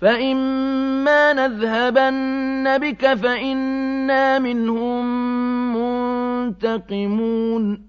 فَإِمَّا نَذْهَبَنَّ بِكَ فَإِنَّا مِنْهُم مُّنتَقِمُونَ